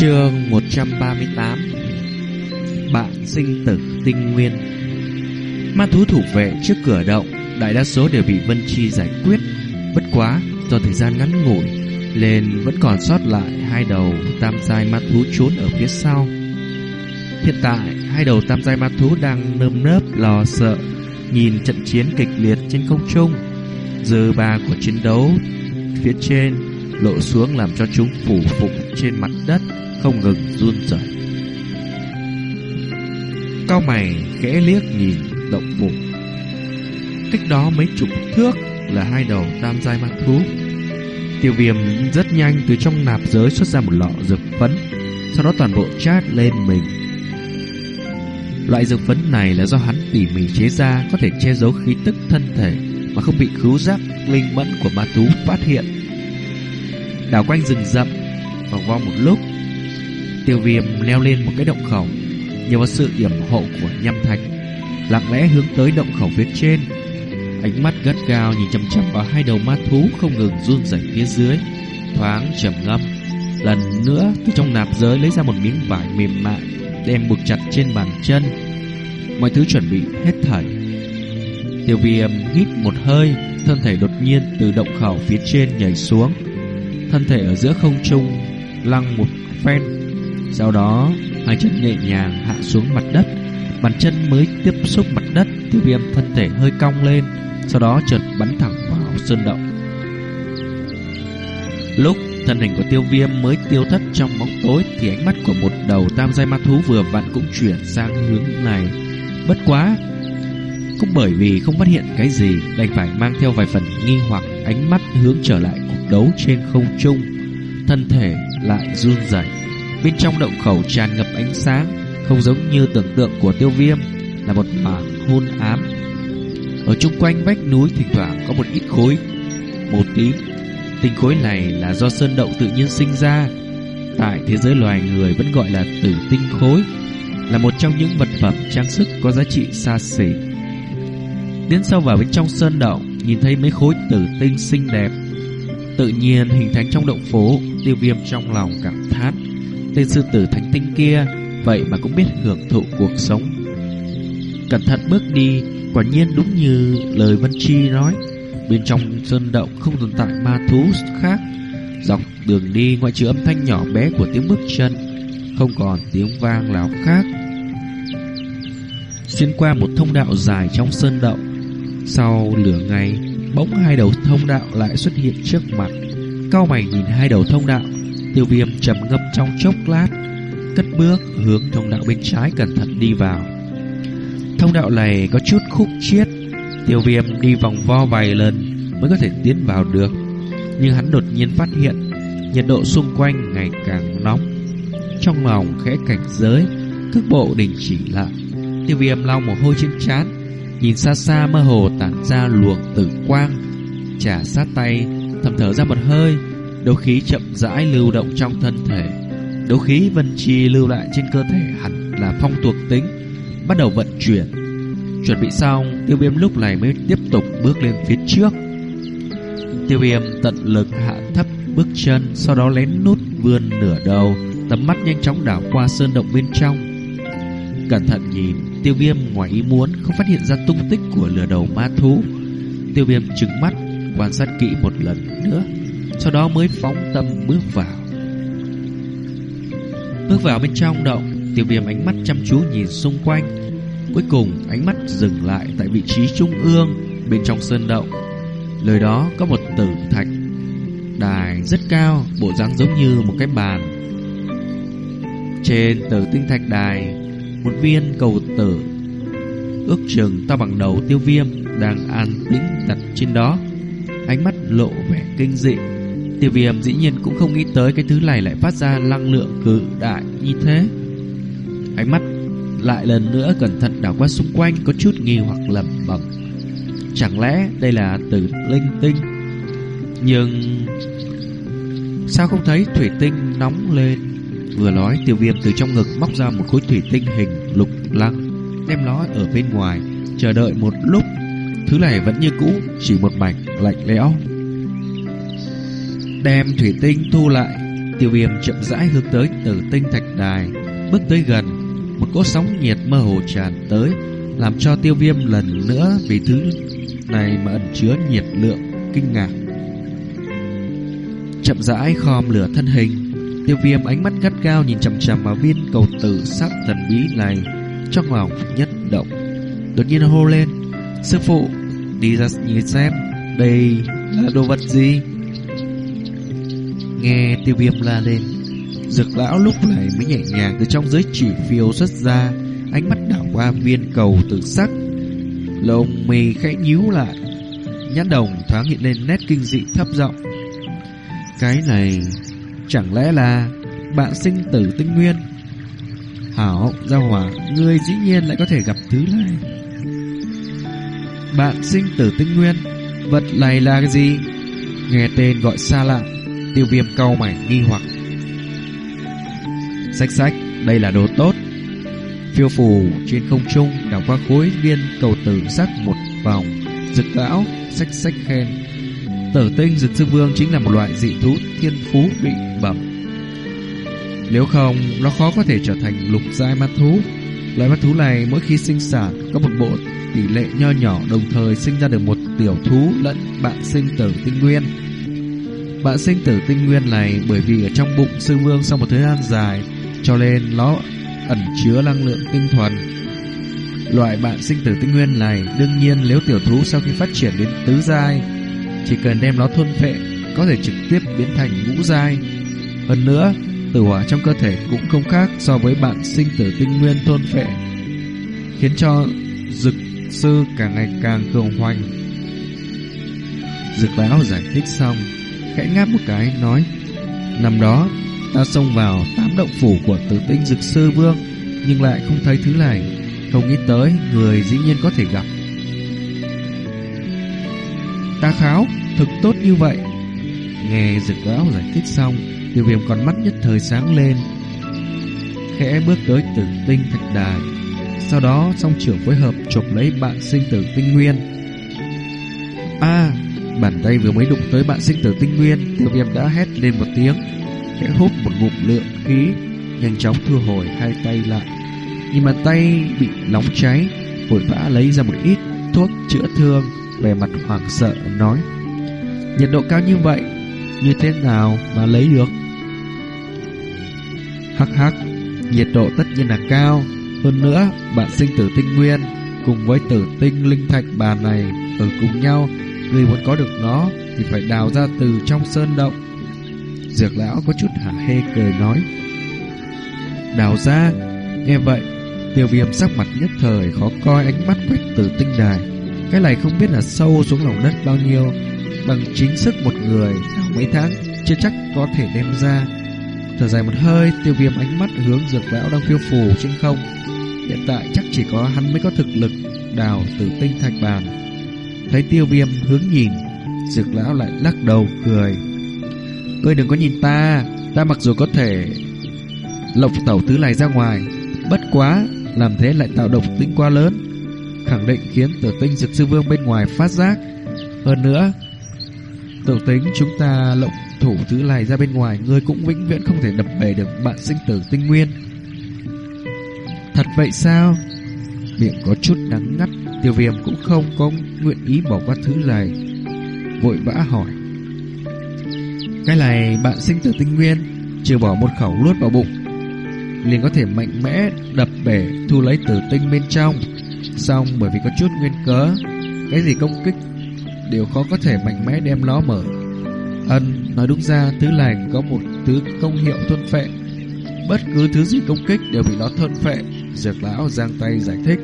Chương 138 Bạn sinh tử tinh nguyên. Ma thú thủ vệ trước cửa động, Đại đa số đều bị Vân Chi giải quyết. Bất quá, do thời gian ngắn ngủi, Nên vẫn còn sót lại Hai đầu tam giai ma thú trốn ở phía sau. Hiện tại, Hai đầu tam giai ma thú đang nơm nớp, lo sợ, Nhìn trận chiến kịch liệt trên không trung. Dư ba của chiến đấu Phía trên lộ xuống làm cho chúng phủ phục trên mặt đất không ngừng run rẩy. Cao mày khẽ liếc nhìn động phủ. Cách đó mấy chục thước là hai đầu tam giai ma thú. Tiêu viêm rất nhanh từ trong nạp giới xuất ra một lọ dược phấn, sau đó toàn bộ chát lên mình. Loại dược phấn này là do hắn tỉ mỉ chế ra có thể che giấu khí tức thân thể mà không bị khứu giác linh mẫn của ma thú phát hiện. Đảo quanh rừng rậm. Vòng vo một lúc, Tiêu viêm leo lên một cái động khẩu, Nhờ vào sự yểm hộ của nhâm thạch, Lặng lẽ hướng tới động khẩu phía trên. Ánh mắt gắt gao nhìn chăm chăm vào hai đầu ma thú Không ngừng run rẩy phía dưới, Thoáng trầm ngâm. Lần nữa, từ trong nạp giới lấy ra một miếng vải mềm mại, Đem buộc chặt trên bàn chân. Mọi thứ chuẩn bị hết thảy. Tiêu viêm hít một hơi, Thân thể đột nhiên từ động khẩu phía trên nhảy xuống. Thân thể ở giữa không trung Lăng một phen. Sau đó, hai chân nhẹ nhàng hạ xuống mặt đất. Bàn chân mới tiếp xúc mặt đất Tiêu viêm thân thể hơi cong lên, Sau đó chợt bắn thẳng vào sơn động. Lúc thân hình của tiêu viêm mới tiêu thất trong bóng tối, Thì ánh mắt của một đầu tam giai ma thú vừa vặn cũng chuyển sang hướng này. Bất quá, Cũng bởi vì không phát hiện cái gì, Đành phải mang theo vài phần nghi hoặc Ánh mắt hướng trở lại cuộc đấu trên không trung, Thân thể lại run rẩy. Bên trong động khẩu tràn ngập ánh sáng, Không giống như tưởng tượng của tiêu viêm, Là một mảng hôn ám. Ở chung quanh vách núi Thỉnh thoảng có một ít khối, một tím Tinh khối này là do sơn động tự nhiên sinh ra. Tại thế giới loài người Vẫn gọi là tử tinh khối, Là một trong những vật phẩm trang sức Có giá trị xa xỉ. Tiến sâu vào bên trong sơn động Nhìn thấy mấy khối tử tinh xinh đẹp, Tự nhiên hình thành trong động phố, Tiêu viêm trong lòng cảm thán, Tên sư tử thánh tinh kia, Vậy mà cũng biết hưởng thụ cuộc sống. Cẩn thận bước đi, Quả nhiên đúng như lời Vân Chi nói, Bên trong sơn động không tồn tại ma thú khác. Dọc đường đi, ngoại trừ âm thanh nhỏ bé của tiếng bước chân, Không còn tiếng vang nào khác. Xuyên qua một thông đạo dài trong sơn động sau lửa ngày, Bỗng hai đầu thông đạo lại xuất hiện trước mặt. Cao mày nhìn hai đầu thông đạo, Tiêu viêm trầm ngâm trong chốc lát, Cất bước hướng thông đạo bên trái cẩn thận đi vào. Thông đạo này có chút khúc chiết, Tiêu viêm đi vòng vo vài lần Mới có thể tiến vào được. Nhưng hắn đột nhiên phát hiện, Nhiệt độ xung quanh ngày càng nóng. Trong lòng khẽ cảnh giới, Cước bộ đình chỉ lại. Tiêu viêm lau mồ hôi trên trán Nhìn xa xa mơ hồ tản ra luồng tử quang Trả sát tay, Thầm thở ra một hơi, Đấu khí chậm rãi lưu động trong thân thể. Đấu khí vân chi lưu lại trên cơ thể hẳn là phong thuộc tính, Bắt đầu vận chuyển. Chuẩn bị xong, Tiêu viêm lúc này mới tiếp tục bước lên phía trước. Tiêu viêm tận lực hạ thấp bước chân, Sau đó lén nút vươn nửa đầu, Tầm mắt nhanh chóng đảo qua sơn động bên trong. Cẩn thận nhìn Tiêu viêm ngoài ý muốn Không phát hiện ra tung tích của lửa đầu ma thú. Tiêu viêm trừng mắt, Quan sát kỹ một lần nữa, Sau đó mới phóng tâm bước vào. Bước vào bên trong động, Tiêu viêm ánh mắt chăm chú nhìn xung quanh. Cuối cùng, ánh mắt dừng lại Tại vị trí trung ương Bên trong sơn động. Lời đó có một tử thạch, Đài rất cao, Bộ dáng giống như một cái bàn. Trên tử tinh thạch đài một viên cầu tử. Ước chừng to bằng đầu tiêu viêm Đang an tĩnh đặt trên đó. Ánh mắt lộ vẻ kinh dị. Tiêu viêm dĩ nhiên cũng không nghĩ tới Cái thứ này lại phát ra năng lượng cự đại như thế. Ánh mắt lại lần nữa cẩn thận đảo qua xung quanh, Có chút nghi hoặc lẩm bẩm. Chẳng lẽ đây là tử linh tinh? Nhưng Sao không thấy thủy tinh nóng lên? Vừa nói, tiêu viêm từ trong ngực Móc ra một khối thủy tinh hình lục lăng, Đem nó ở bên ngoài, Chờ đợi một lúc. Thứ này vẫn như cũ, Chỉ một mảnh lạnh lẽo. Đem thủy tinh thu lại, Tiêu viêm chậm rãi hướng tới tử tinh thạch đài. Bước tới gần, Một cỗ sóng nhiệt mơ hồ tràn tới, Làm cho tiêu viêm lần nữa Vì thứ này mà ẩn chứa nhiệt lượng Kinh ngạc. Chậm rãi khom lửa thân hình Tiêu viêm ánh mắt gắt gao Nhìn chằm chằm vào viên cầu tử sắc thần bí này Trong lòng nhất động. Đột nhiên hô lên, Sư phụ, Đi ra nhìn xem, Đây là đồ vật gì? Nghe tiêu viêm la lên, Dược lão lúc này mới nhẹ nhàng Từ trong giới chỉ phiêu xuất ra Ánh mắt đảo qua viên cầu tử sắc. Lông mì khẽ nhíu lại, Nhãn đồng thoáng hiện lên nét kinh dị thấp giọng. Cái này Chẳng lẽ là Bạn sinh tử tinh nguyên? Hảo, gia hỏa Ngươi dĩ nhiên lại có thể gặp thứ này. Bạn sinh tử tinh nguyên Vật này là cái gì? Nghe tên gọi xa lạ Tiêu viêm cau mày nghi hoặc. Sách sách Đây là đồ tốt. Phiêu phù trên không trung đảo qua khối viên cầu tử sắc một vòng Dực lão sách sách khen. Tử tinh dực sư vương chính là một loại dị thú thiên phú bị bẩm. Nếu không, Nó khó có thể trở thành lục giai ma thú. Loại ma thú này mỗi khi sinh sản Có một bộ tỷ lệ nho nhỏ, Đồng thời sinh ra được một tiểu thú Lẫn bạn sinh tử tinh nguyên. Bạn sinh tử tinh nguyên này bởi vì ở trong bụng sư vương sau một thời gian dài, cho nên nó ẩn chứa năng lượng tinh thuần. Loại bạn sinh tử tinh nguyên này đương nhiên nếu tiểu thú sau khi phát triển đến tứ giai chỉ cần đem nó thôn phệ có thể trực tiếp biến thành ngũ giai. Hơn nữa, tử hỏa trong cơ thể cũng không khác so với bạn sinh tử tinh nguyên thôn phệ khiến cho dực sư càng ngày càng cường hoành. Dực lão giải thích xong khẽ ngáp một cái nói Năm đó ta xông vào tám động phủ của tử tinh dực sư vương Nhưng lại không thấy thứ này Không nghĩ tới người dĩ nhiên có thể gặp Ta kháo Thực tốt như vậy. Nghe dực lão giải thích xong, Tiêu viêm còn mắt nhất thời sáng lên, Khẽ bước tới tử tinh thạch đài. Sau đó, song trưởng phối hợp chụp lấy bạn sinh tử tinh nguyên. A, Bàn tay vừa mới đụng tới bạn sinh tử tinh nguyên, Tiêu viêm đã hét lên một tiếng, Khẽ hút một ngụm lượng khí, Nhanh chóng thu hồi hai tay lại. Nhưng mà tay bị nóng cháy, Vội vã lấy ra một ít thuốc chữa thương. Về mặt hoảng sợ, nói, Nhiệt độ cao như vậy, Như thế nào mà lấy được? Hắc hắc, Nhiệt độ tất nhiên là cao. Hơn nữa, bạn sinh tử tinh nguyên Cùng với tử tinh linh thạch bàn này Ở cùng nhau, Người muốn có được nó Thì phải đào ra từ trong sơn động. Dược lão có chút hả hê cười nói, Đào ra? Nghe vậy, Tiêu viêm sắc mặt nhất thời khó coi, ánh mắt quét từ tinh đài. Cái này không biết là sâu xuống lòng đất bao nhiêu, Bằng chính sức một người Sau mấy tháng Chưa chắc có thể đem ra. Thở dài một hơi, Tiêu viêm ánh mắt hướng dược lão đang phiêu phù trên không. Hiện tại chắc chỉ có hắn mới có thực lực Đào tử tinh thạch bàn. Thấy tiêu viêm hướng nhìn, Dược lão lại lắc đầu cười. Ngươi đừng có nhìn ta Ta mặc dù có thể Lộc tẩu tứ này ra ngoài, Bất quá Làm thế lại tạo độc tính quá lớn. Khẳng định khiến tử tinh dược sư vương bên ngoài phát giác. Hơn nữa, Tử tính chúng ta lộng thủ thứ này ra bên ngoài, Ngươi cũng vĩnh viễn không thể đập bể được bạn sinh tử tinh nguyên. Thật vậy sao? Miệng có chút đắng ngắt, Tiêu viêm cũng không có nguyện ý bỏ qua thứ này. Vội vã hỏi. Cái này bạn sinh tử tinh nguyên, Trừ bỏ một khẩu luốt vào bụng, liền có thể mạnh mẽ đập bể, thu lấy tử tinh bên trong. Xong bởi vì có chút nguyên cớ, Cái gì công kích Đều khó có thể mạnh mẽ đem nó mở. Ân nói đúng ra Thứ lành có một thứ công hiệu thuần phệ. Bất cứ thứ gì công kích đều bị nó thuần phệ Dược lão giang tay giải thích.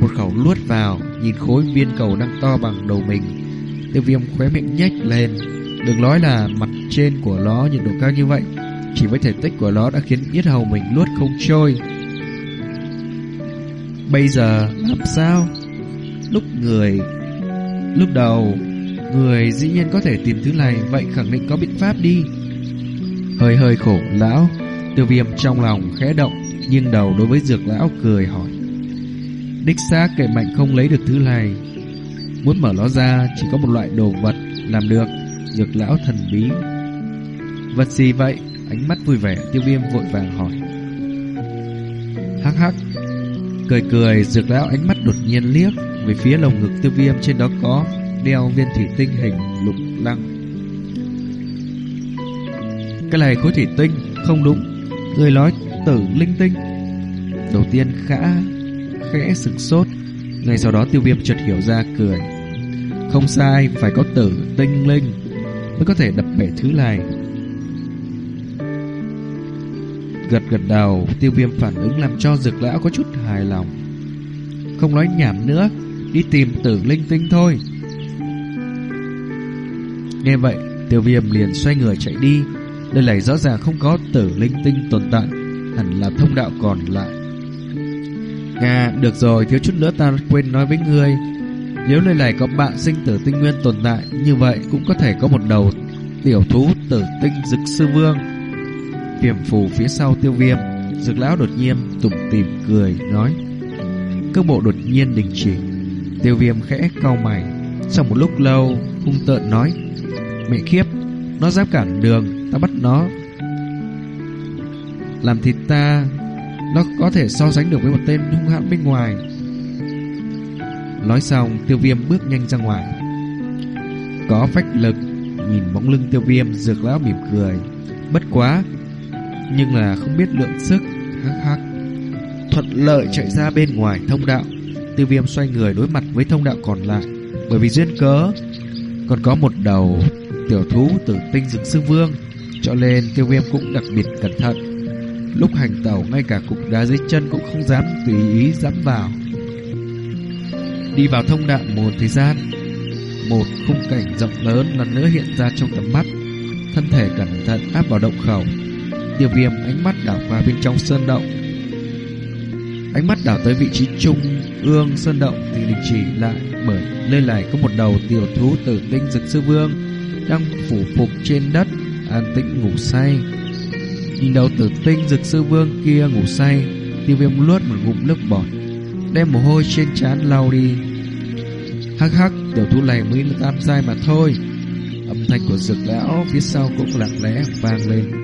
Một khẩu luốt vào, Nhìn khối viên cầu đang to bằng đầu mình. Tiêu viêm khóe miệng nhếch lên. Đừng nói là mặt trên của nó nhiệt độ cao như vậy, Chỉ với thể tích của nó đã khiến yết hầu mình luốt không trôi. Bây giờ làm sao Lúc người Lúc đầu Người dĩ nhiên có thể tìm thứ này Vậy khẳng định có biện pháp đi Hơi hơi khổ lão Tiêu viêm trong lòng khẽ động Nhưng đầu đối với dược lão cười hỏi Đích xác kệ mạnh không lấy được thứ này Muốn mở nó ra Chỉ có một loại đồ vật Làm được Dược lão thần bí Vật gì vậy? Ánh mắt vui vẻ, tiêu viêm vội vàng hỏi. Hắc hắc. Cười cười, dược lão ánh mắt đột nhiên liếc về phía lồng ngực tiêu viêm trên đó có đeo viên thủy tinh hình lục lăng. Cái này khối thủy tinh, không đúng. Người nói tử linh tinh. Đầu tiên khẽ khẽ sừng sốt, ngay sau đó tiêu viêm chợt hiểu ra cười. Không sai, phải có tử tinh linh mới có thể đập bể thứ này. Gật gật đầu, tiêu viêm phản ứng làm cho dược lão có chút hài lòng. Không nói nhảm nữa, đi tìm tử linh tinh thôi. Nghe vậy, tiêu viêm liền xoay người chạy đi. Đây này rõ ràng không có tử linh tinh tồn tại, hẳn là thông đạo còn lại. Nga, được rồi, thiếu chút nữa ta quên nói với ngươi. Nếu nơi này có bạn sinh tử tinh nguyên tồn tại, như vậy cũng có thể có một đầu tiểu thú tử tinh dực sư vương tiềm phù phía sau tiêu viêm, dược lão đột nhiên tủm tìm cười, nói. Cước bộ đột nhiên đình chỉ. Tiêu viêm khẽ cau mày. Sau một lúc lâu, hung tợn nói. Mẹ khiếp, nó dám cản đường, ta bắt nó. Làm thịt ta, nó có thể so sánh được với một tên hung hãn bên ngoài. Nói xong, tiêu viêm bước nhanh ra ngoài. Có phách lực, nhìn bóng lưng tiêu viêm, dược lão mỉm cười. Bất quá, nhưng là không biết lượng sức, hắc hắc. Thuận lợi chạy ra bên ngoài thông đạo, tiêu viêm xoay người đối mặt với thông đạo còn lại. Bởi vì duyên cớ, còn có một đầu tiểu thú tử tinh dực sư vương, cho nên tiêu viêm cũng đặc biệt cẩn thận. Lúc hành tàu, ngay cả cục đá dưới chân cũng không dám tùy ý dẫm vào. Đi vào thông đạo một thời gian Một khung cảnh rộng lớn lần nữa hiện ra trong tầm mắt Thân thể cẩn thận áp vào động khẩu Tiêu viêm ánh mắt đảo qua bên trong sơn động Ánh mắt đảo tới vị trí trung ương sơn động thì đình chỉ lại Bởi nơi này có một đầu tiểu thú tử tinh dực sư vương Đang phủ phục trên đất An tĩnh ngủ say Nhìn đầu tử tinh dực sư vương kia ngủ say Tiêu viêm luốt một ngụm nước bọt đem mồ hôi trên trán lau đi. Hắc hắc, tiểu thú này mới tam giai mà thôi. Âm thanh của dực lão phía sau cũng lặng lẽ vang lên.